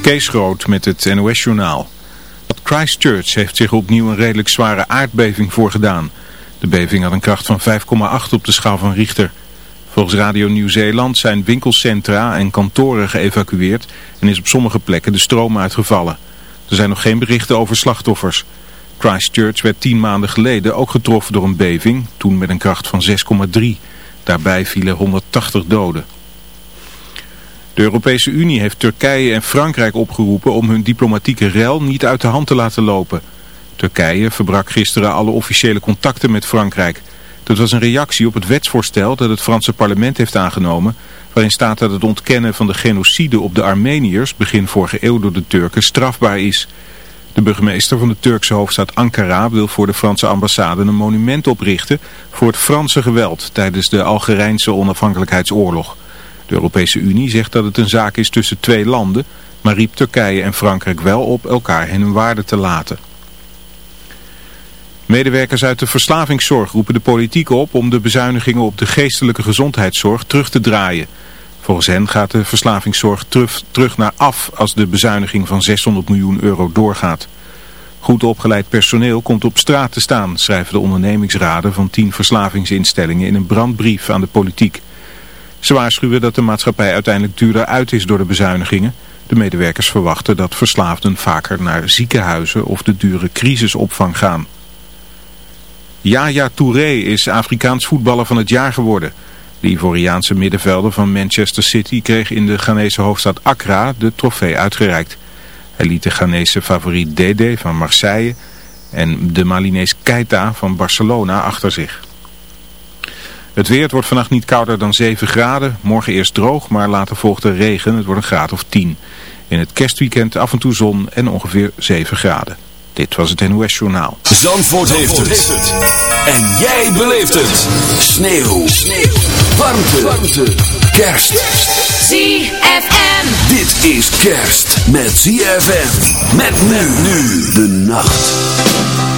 Kees Groot met het NOS-journaal. Christchurch heeft zich opnieuw een redelijk zware aardbeving voorgedaan. De beving had een kracht van 5,8 op de schaal van Richter. Volgens Radio Nieuw-Zeeland zijn winkelcentra en kantoren geëvacueerd en is op sommige plekken de stroom uitgevallen. Er zijn nog geen berichten over slachtoffers. Christchurch werd tien maanden geleden ook getroffen door een beving, toen met een kracht van 6,3. Daarbij vielen 180 doden. De Europese Unie heeft Turkije en Frankrijk opgeroepen om hun diplomatieke rel niet uit de hand te laten lopen. Turkije verbrak gisteren alle officiële contacten met Frankrijk. Dat was een reactie op het wetsvoorstel dat het Franse parlement heeft aangenomen, waarin staat dat het ontkennen van de genocide op de Armeniërs begin vorige eeuw door de Turken strafbaar is. De burgemeester van de Turkse hoofdstad Ankara wil voor de Franse ambassade een monument oprichten voor het Franse geweld tijdens de Algerijnse onafhankelijkheidsoorlog. De Europese Unie zegt dat het een zaak is tussen twee landen, maar riep Turkije en Frankrijk wel op elkaar in hun waarde te laten. Medewerkers uit de verslavingszorg roepen de politiek op om de bezuinigingen op de geestelijke gezondheidszorg terug te draaien. Volgens hen gaat de verslavingszorg terug, terug naar af als de bezuiniging van 600 miljoen euro doorgaat. Goed opgeleid personeel komt op straat te staan, schrijven de ondernemingsraden van tien verslavingsinstellingen in een brandbrief aan de politiek. Ze waarschuwen dat de maatschappij uiteindelijk duurder uit is door de bezuinigingen. De medewerkers verwachten dat verslaafden vaker naar ziekenhuizen of de dure crisisopvang gaan. Yaya Touré is Afrikaans voetballer van het jaar geworden. De Ivoriaanse middenvelder van Manchester City kreeg in de Ghanese hoofdstad Accra de trofee uitgereikt. Hij liet de Ghanese favoriet Dede van Marseille en de Malinees Keita van Barcelona achter zich. Het weer, wordt vannacht niet kouder dan 7 graden. Morgen eerst droog, maar later volgt er regen. Het wordt een graad of 10. In het kerstweekend af en toe zon en ongeveer 7 graden. Dit was het NOS Journaal. Zandvoort, heeft, het. En jij beleeft het. Sneeuw. Sneeuw. Warmte. Warmte. Kerst. ZFM. Dit is kerst met ZFM. Met nu nu de nacht.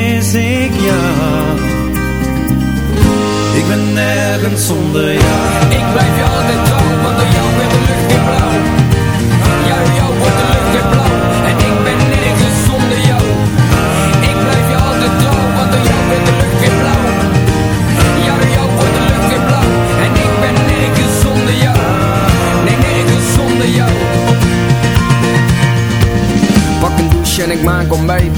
mis ik jou. Ik ben nergens zonder jou. Ik blijf je altijd trouw, want door jou wordt de lucht weer blauw. Ja, jou wordt de lucht weer blauw. En ik ben nergens zonder jou. Ik blijf je altijd trouw, want door jou wordt de lucht weer blauw. Ja, jou wordt de lucht weer blauw. En ik ben nergens zonder jou. Nee, nergens zonder jou. Pak een douche en ik maak ontbijt.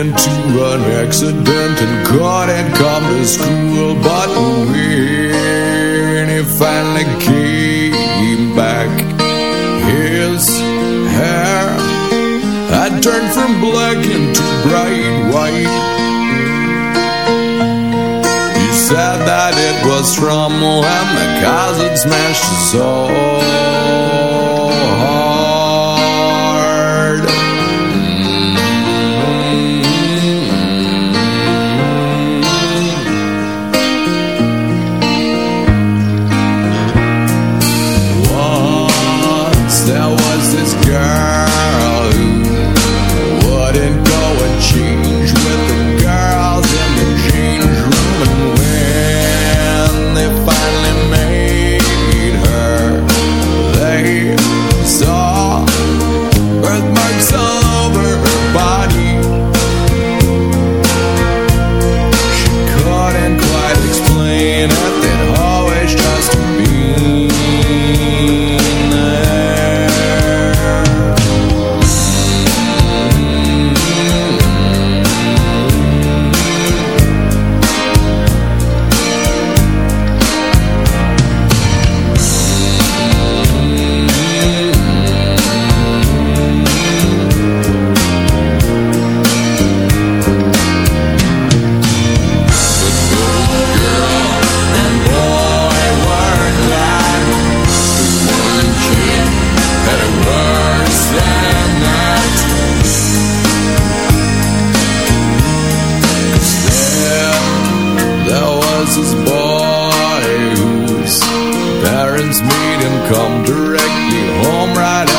into an accident and God had come to school But when he finally came back His hair had turned from black into bright white. He said that it was from when the it smashed his soul. come directly home right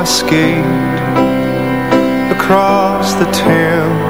I skate across the town.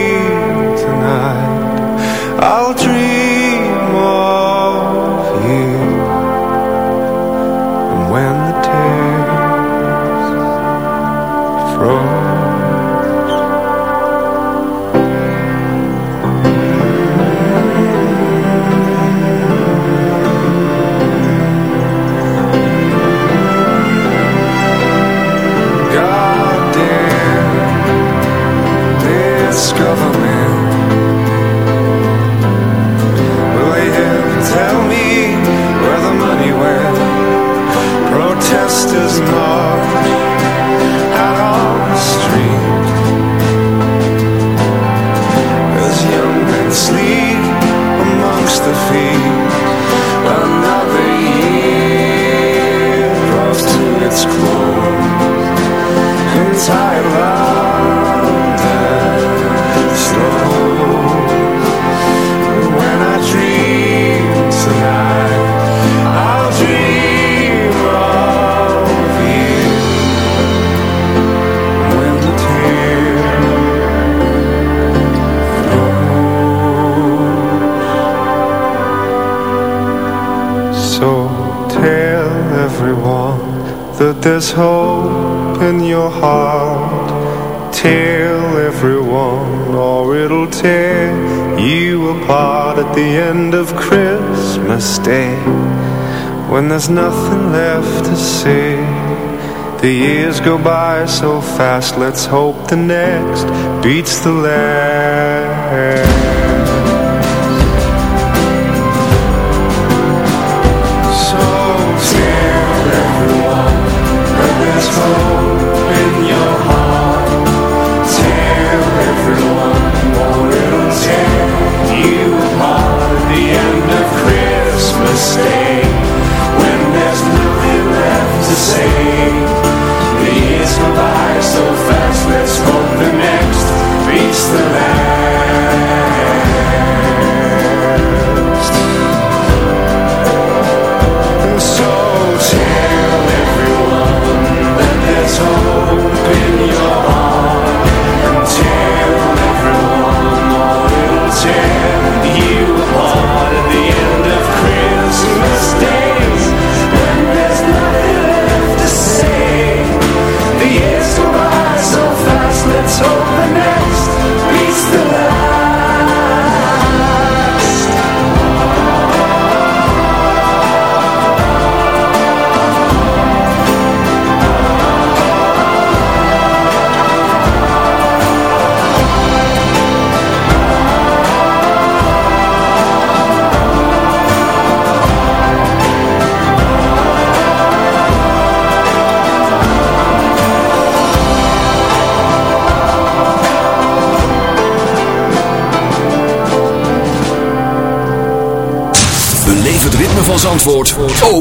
night there's nothing left to see. The years go by so fast Let's hope the next beats the last.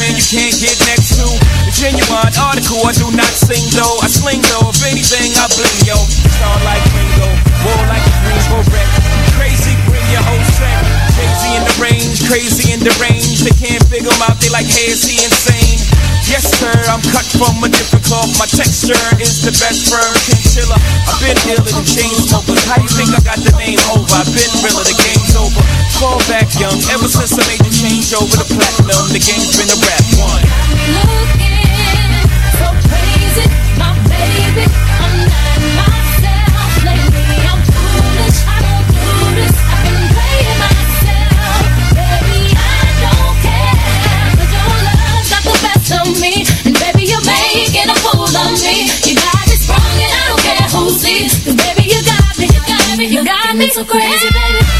man you can't get next to. The genuine article, I do not sing though. I sling though, if anything, I bling yo. Star like Ringo, war like a Greensboro wreck. Crazy, bring your whole set. Crazy in the range, crazy in the range. They can't figure them out, they like, hey, is he insane? Yes, sir, I'm cut from a different cloth. My texture is the best firm chinchilla. I've been ill and the chain smokers. How you think I got the name over? I've been real, the game's over. Fall back platinum. Ever since I made the change over to platinum, the game's been a rap one. Looking so crazy, my baby. I'm not myself lately. I'm foolish. I don't do this. I've been playing myself, baby. I don't care. Cause your love's got the best of me, and baby, you're making a fool of me. You got me sprung, and I don't care who sees. Cause baby, you got me, you got me, you got me so crazy, baby.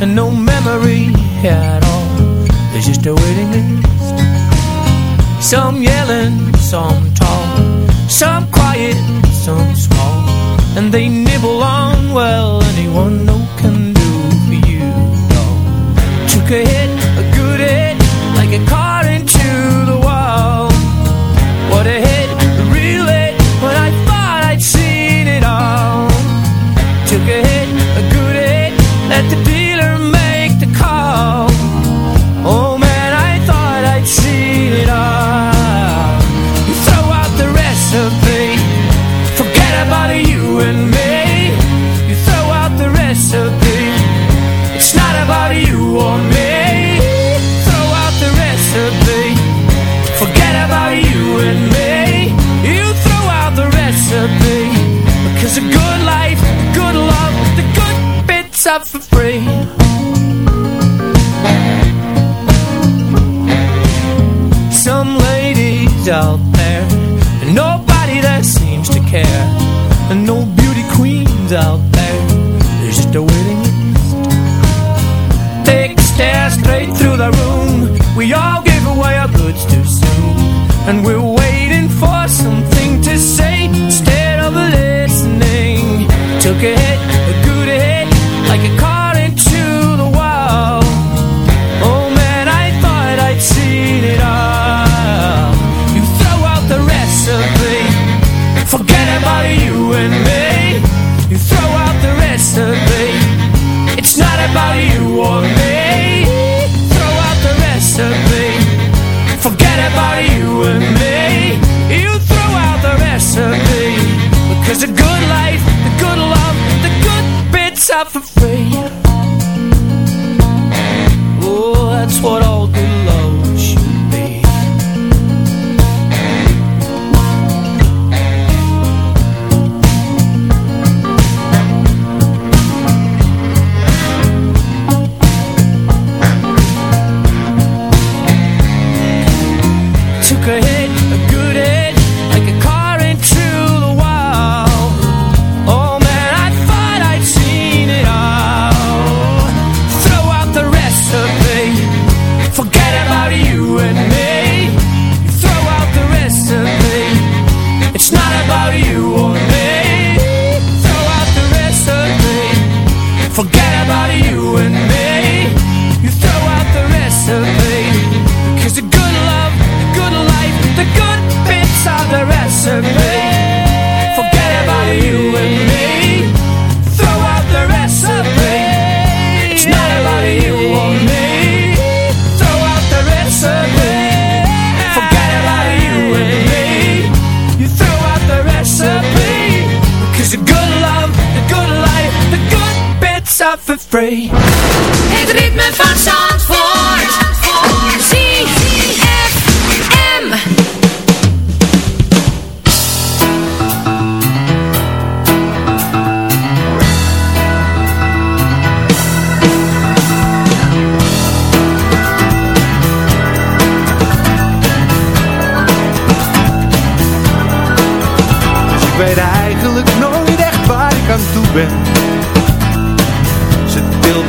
and no memory at all. There's just a waiting list. Some yelling, some tall, some quiet, some small, and they nibble on well anyone no can do for you. No. Took a hit Fuck.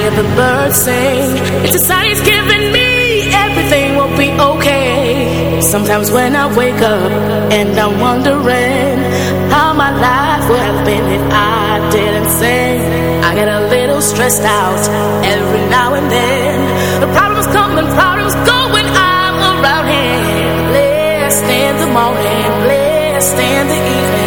hear the birds sing. It's a sign it's giving me everything will be okay. Sometimes when I wake up and I'm wondering How my life would have been if I didn't sing I get a little stressed out every now and then. The problems come and problems go when I'm around here. Blessed in the morning, blessed in the evening.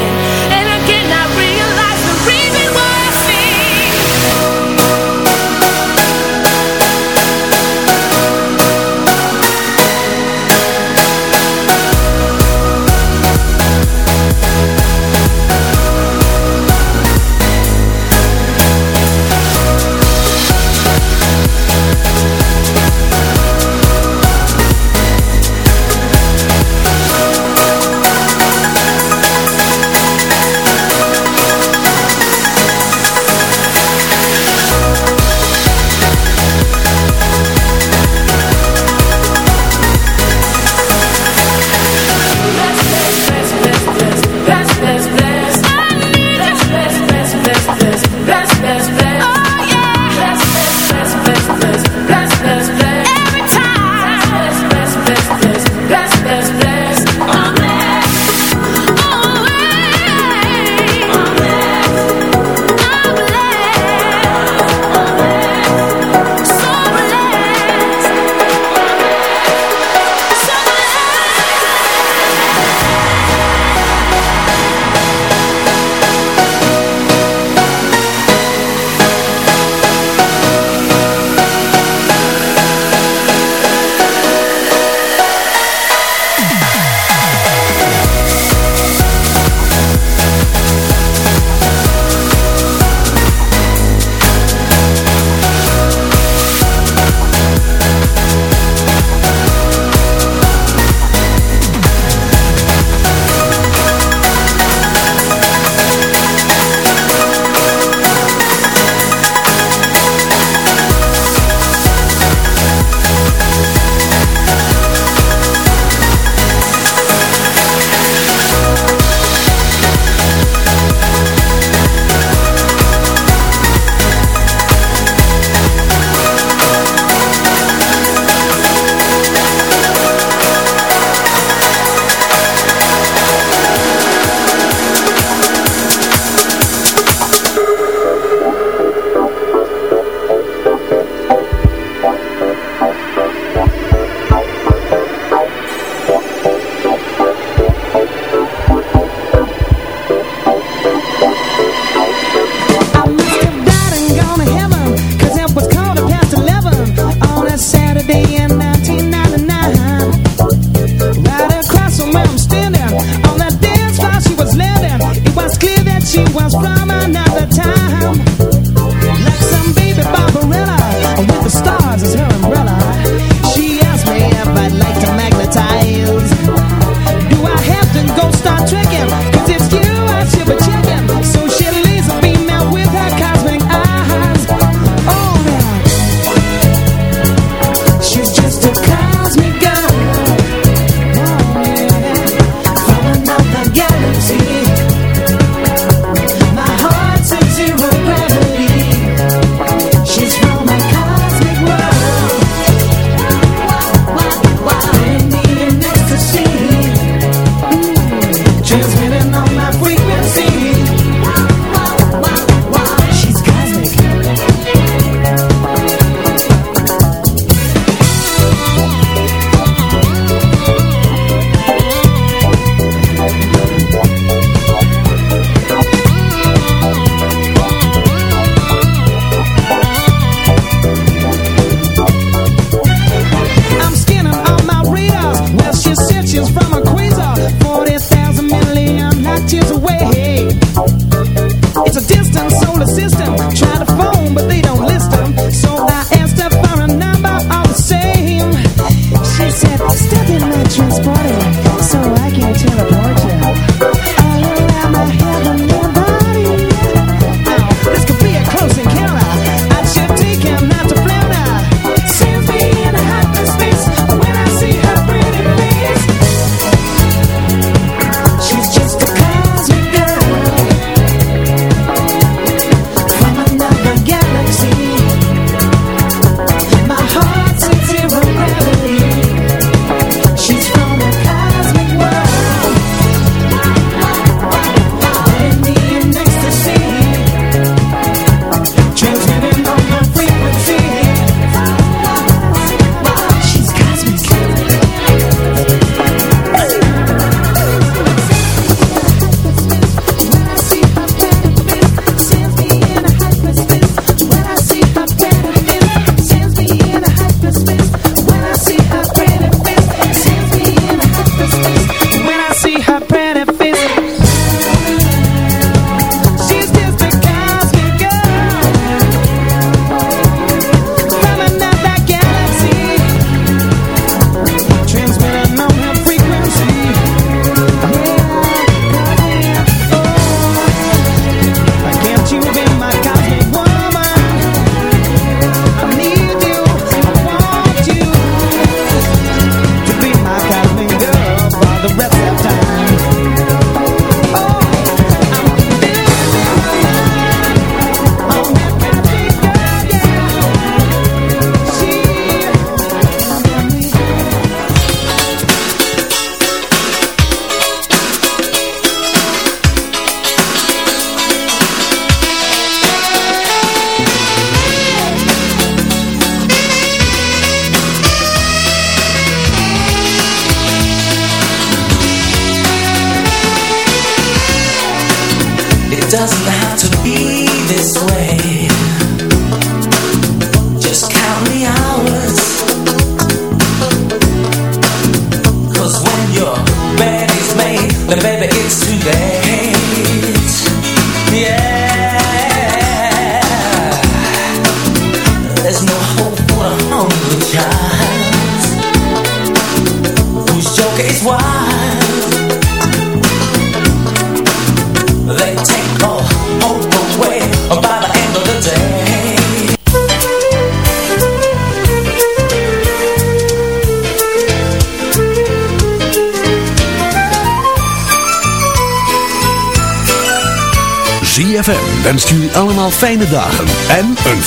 Fijne dagen en een